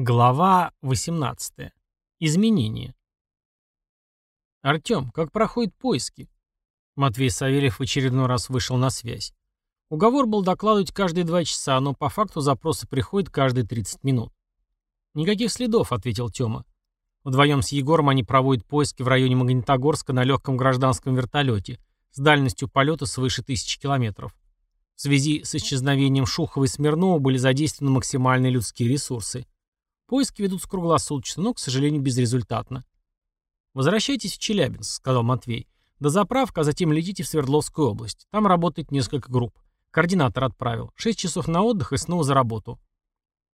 Глава 18. Изменения. «Артем, как проходят поиски?» Матвей Савельев в очередной раз вышел на связь. Уговор был докладывать каждые два часа, но по факту запросы приходят каждые 30 минут. «Никаких следов», — ответил Тёма. Вдвоем с Егором они проводят поиски в районе Магнитогорска на легком гражданском вертолете с дальностью полета свыше тысячи километров. В связи с исчезновением Шухова и Смирнова были задействованы максимальные людские ресурсы. Поиски ведутся круглосуточно, но, к сожалению, безрезультатно. «Возвращайтесь в Челябинск», — сказал Матвей. «До заправка, а затем летите в Свердловскую область. Там работает несколько групп. Координатор отправил. Шесть часов на отдых и снова за работу».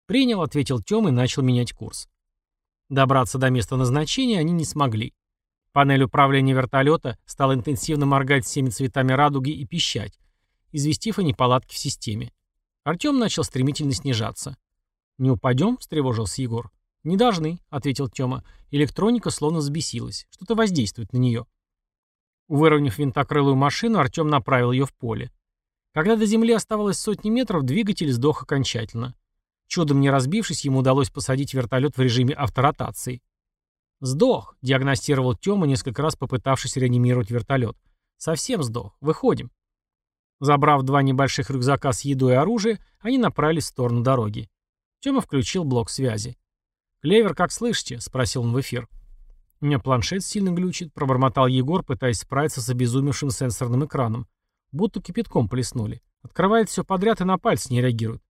«Принял», — ответил Тём и начал менять курс. Добраться до места назначения они не смогли. Панель управления вертолета стала интенсивно моргать всеми цветами радуги и пищать, известив о неполадке в системе. Артем начал стремительно снижаться. «Не упадем?» — встревожился Егор. «Не должны», — ответил Тёма. Электроника словно взбесилась. Что-то воздействует на нее. Выровняв винтокрылую машину, Артем направил ее в поле. Когда до земли оставалось сотни метров, двигатель сдох окончательно. Чудом не разбившись, ему удалось посадить вертолет в режиме авторотации. «Сдох», — диагностировал Тёма, несколько раз попытавшись реанимировать вертолет. «Совсем сдох. Выходим». Забрав два небольших рюкзака с едой и оружием, они направились в сторону дороги. Тёма включил блок связи. «Клевер, как слышите?» — спросил он в эфир. «У меня планшет сильно глючит», — пробормотал Егор, пытаясь справиться с обезумевшим сенсорным экраном. Будто кипятком плеснули. Открывает все подряд и на пальцы не реагирует.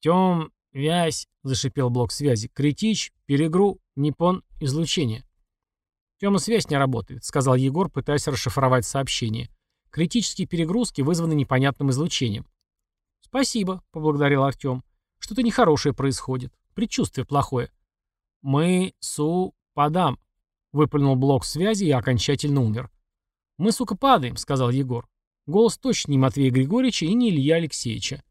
«Тём, вязь», — зашипел блок связи. «Критич, перегру, непон, излучение». «Тёма, связь не работает», — сказал Егор, пытаясь расшифровать сообщение. «Критические перегрузки вызваны непонятным излучением». «Спасибо», — поблагодарил Артём. Что-то нехорошее происходит. Предчувствие плохое. «Мы, су, падам», — выплюнул блок связи и окончательно умер. «Мы, сука, падаем», — сказал Егор. Голос точно не Матвея Григорьевича и не Илья Алексеевича.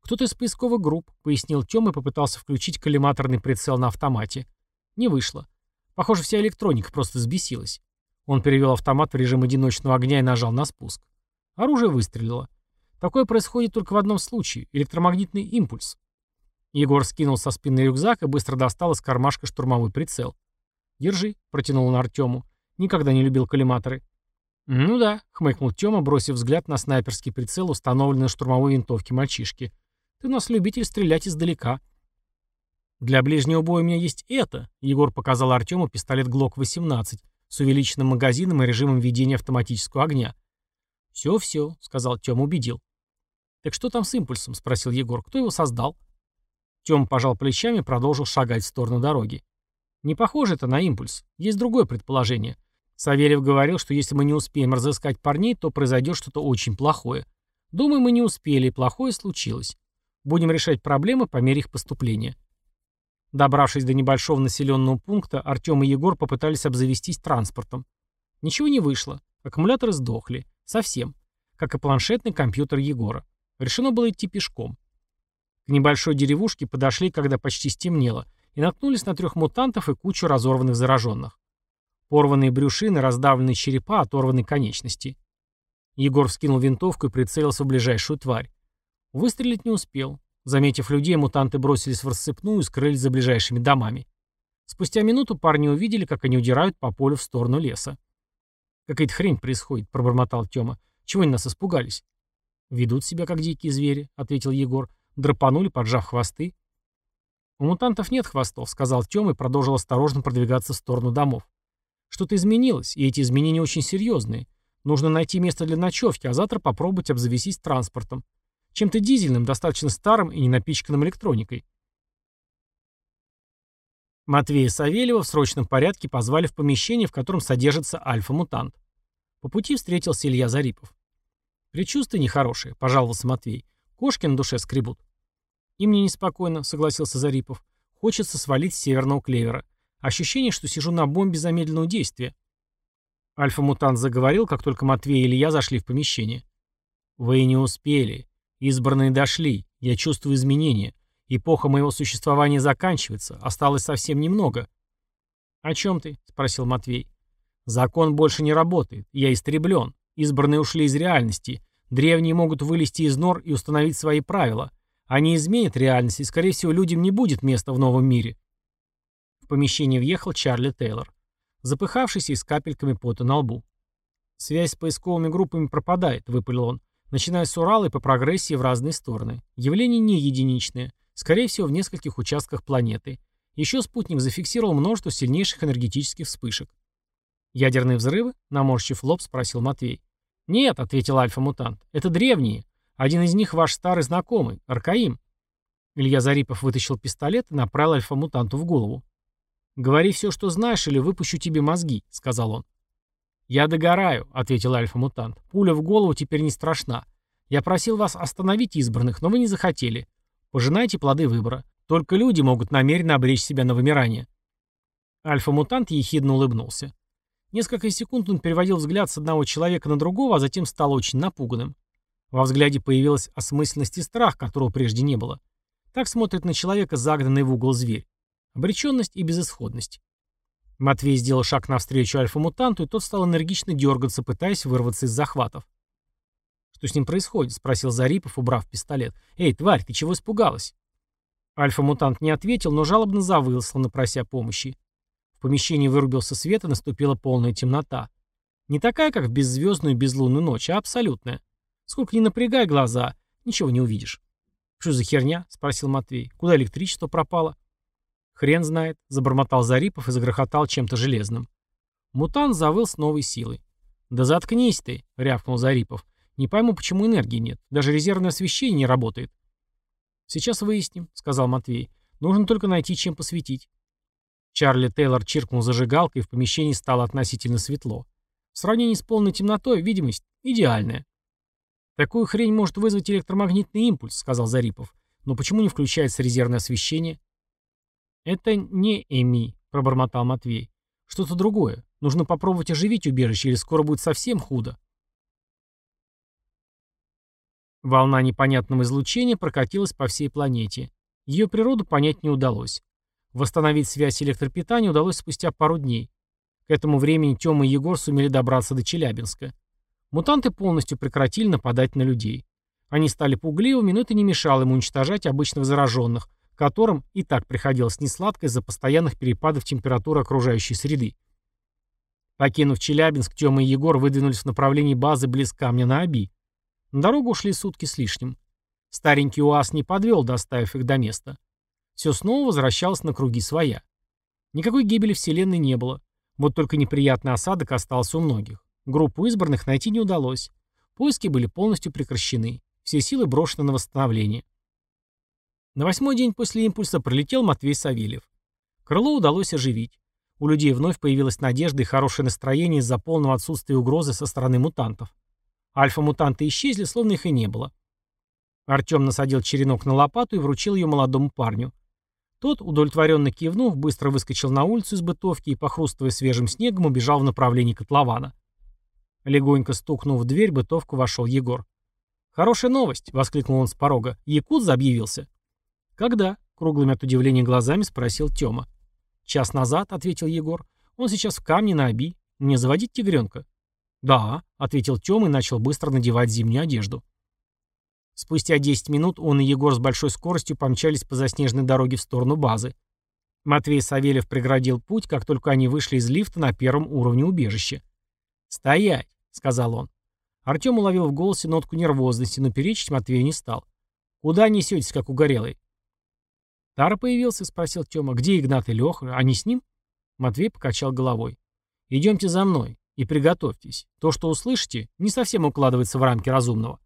«Кто-то из поисковых групп», — пояснил Тём и попытался включить коллиматорный прицел на автомате. Не вышло. Похоже, вся электроника просто взбесилась. Он перевел автомат в режим одиночного огня и нажал на спуск. Оружие выстрелило. Такое происходит только в одном случае – электромагнитный импульс. Егор скинул со спины рюкзак и быстро достал из кармашка штурмовой прицел. «Держи», — протянул он Артему. «Никогда не любил коллиматоры». «Ну да», — хмыкнул Тёма, бросив взгляд на снайперский прицел, установленный на штурмовой винтовке мальчишки. «Ты у нас любитель стрелять издалека». «Для ближнего боя у меня есть это», — Егор показал Артему пистолет ГЛОК-18 с увеличенным магазином и режимом ведения автоматического огня. «Все-все», — сказал Тёма, убедил. «Так что там с импульсом?» — спросил Егор. «Кто его создал?» Тём пожал плечами и продолжил шагать в сторону дороги. «Не похоже это на импульс. Есть другое предположение. Савельев говорил, что если мы не успеем разыскать парней, то произойдет что-то очень плохое. Думаю, мы не успели, и плохое случилось. Будем решать проблемы по мере их поступления». Добравшись до небольшого населенного пункта, Артём и Егор попытались обзавестись транспортом. Ничего не вышло. Аккумуляторы сдохли. Совсем. Как и планшетный компьютер Егора. Решено было идти пешком. К небольшой деревушке подошли, когда почти стемнело, и наткнулись на трех мутантов и кучу разорванных зараженных. Порванные брюшины, раздавленные черепа, оторванные конечности. Егор вскинул винтовку и прицелился в ближайшую тварь. Выстрелить не успел. Заметив людей, мутанты бросились в рассыпную и скрылись за ближайшими домами. Спустя минуту парни увидели, как они удирают по полю в сторону леса. «Какая-то хрень происходит», — пробормотал Тёма. «Чего они нас испугались?» «Ведут себя, как дикие звери», — ответил Егор. «Драпанули, поджав хвосты». «У мутантов нет хвостов», — сказал Тём и продолжил осторожно продвигаться в сторону домов. «Что-то изменилось, и эти изменения очень серьезные. Нужно найти место для ночевки, а завтра попробовать обзавестись транспортом. Чем-то дизельным, достаточно старым и не напичканным электроникой». Матвея Савельева в срочном порядке позвали в помещение, в котором содержится альфа-мутант. По пути встретился Илья Зарипов. «Предчувствие нехорошее», — пожаловался Матвей. «Кошки на душе скребут». «И мне неспокойно», — согласился Зарипов. «Хочется свалить с северного клевера. Ощущение, что сижу на бомбе замедленного действия». Альфа-мутант заговорил, как только Матвей и Илья зашли в помещение. «Вы не успели. Избранные дошли. Я чувствую изменения. Эпоха моего существования заканчивается. Осталось совсем немного». «О чем ты?» — спросил Матвей. «Закон больше не работает. Я истреблен. Избранные ушли из реальности. Древние могут вылезти из нор и установить свои правила. Они изменят реальность, и, скорее всего, людям не будет места в новом мире. В помещение въехал Чарли Тейлор. Запыхавшийся и с капельками пота на лбу. «Связь с поисковыми группами пропадает», — выпалил он, начиная с Урала и по прогрессии в разные стороны. Явление не единичное, скорее всего, в нескольких участках планеты. Еще спутник зафиксировал множество сильнейших энергетических вспышек. «Ядерные взрывы?» — наморщив лоб, спросил Матвей. «Нет», — ответил альфа-мутант, — «это древние. Один из них ваш старый знакомый, Аркаим». Илья Зарипов вытащил пистолет и направил альфа-мутанту в голову. «Говори все, что знаешь, или выпущу тебе мозги», — сказал он. «Я догораю», — ответил альфа-мутант. «Пуля в голову теперь не страшна. Я просил вас остановить избранных, но вы не захотели. Пожинайте плоды выбора. Только люди могут намеренно обречь себя на вымирание». Альфа-мутант ехидно улыбнулся. Несколько секунд он переводил взгляд с одного человека на другого, а затем стал очень напуганным. Во взгляде появилась осмысленность и страх, которого прежде не было. Так смотрит на человека загнанный в угол зверь. Обреченность и безысходность. Матвей сделал шаг навстречу альфа-мутанту, и тот стал энергично дергаться, пытаясь вырваться из захватов. «Что с ним происходит?» — спросил Зарипов, убрав пистолет. «Эй, тварь, ты чего испугалась?» Альфа-мутант не ответил, но жалобно завыл, словно прося помощи. В помещении вырубился свет, и наступила полная темнота. Не такая, как в беззвездную безлунную ночь, а абсолютная. Сколько ни напрягай глаза, ничего не увидишь. «Что за херня?» — спросил Матвей. «Куда электричество пропало?» «Хрен знает», — забормотал Зарипов и загрохотал чем-то железным. Мутант завыл с новой силой. «Да заткнись ты», — рявкнул Зарипов. «Не пойму, почему энергии нет. Даже резервное освещение не работает». «Сейчас выясним», — сказал Матвей. «Нужно только найти, чем посветить». Чарли Тейлор чиркнул зажигалкой, и в помещении стало относительно светло. В сравнении с полной темнотой видимость идеальная. «Такую хрень может вызвать электромагнитный импульс», — сказал Зарипов. «Но почему не включается резервное освещение?» «Это не Эми», — пробормотал Матвей. «Что-то другое. Нужно попробовать оживить убежище, или скоро будет совсем худо». Волна непонятного излучения прокатилась по всей планете. Ее природу понять не удалось. Восстановить связь электропитания удалось спустя пару дней. К этому времени Тёма и Егор сумели добраться до Челябинска. Мутанты полностью прекратили нападать на людей. Они стали пугливыми, но это не мешало им уничтожать обычных зараженных, которым и так приходилось несладко из-за постоянных перепадов температуры окружающей среды. Покинув Челябинск, Тёма и Егор выдвинулись в направлении базы близ камня на Оби. На дорогу ушли сутки с лишним. Старенький УАЗ не подвел, доставив их до места. Все снова возвращалось на круги своя. Никакой гибели Вселенной не было. Вот только неприятный осадок остался у многих. Группу избранных найти не удалось. Поиски были полностью прекращены. Все силы брошены на восстановление. На восьмой день после импульса пролетел Матвей Савельев. Крыло удалось оживить. У людей вновь появилась надежда и хорошее настроение из-за полного отсутствия угрозы со стороны мутантов. Альфа-мутанты исчезли, словно их и не было. Артем насадил черенок на лопату и вручил ее молодому парню. Тот, удовлетворенно кивнув, быстро выскочил на улицу из бытовки и, похрустывая свежим снегом, убежал в направлении котлована. Легонько стукнув в дверь, бытовку вошел Егор. «Хорошая новость!» — воскликнул он с порога. «Якут объявился». «Когда?» — круглыми от удивления глазами спросил Тёма. «Час назад», — ответил Егор. «Он сейчас в камне на оби. Мне заводить тигренка?» «Да», — ответил Тёма и начал быстро надевать зимнюю одежду. Спустя 10 минут он и Егор с большой скоростью помчались по заснеженной дороге в сторону базы. Матвей Савельев преградил путь, как только они вышли из лифта на первом уровне убежища. «Стоять!» — сказал он. Артём уловил в голосе нотку нервозности, но перечить Матвею не стал. «Куда несетесь, как угорелый?» «Тара появился?» — спросил Тёма. «Где Игнат и Лёха? Они с ним?» Матвей покачал головой. «Идемте за мной и приготовьтесь. То, что услышите, не совсем укладывается в рамки разумного».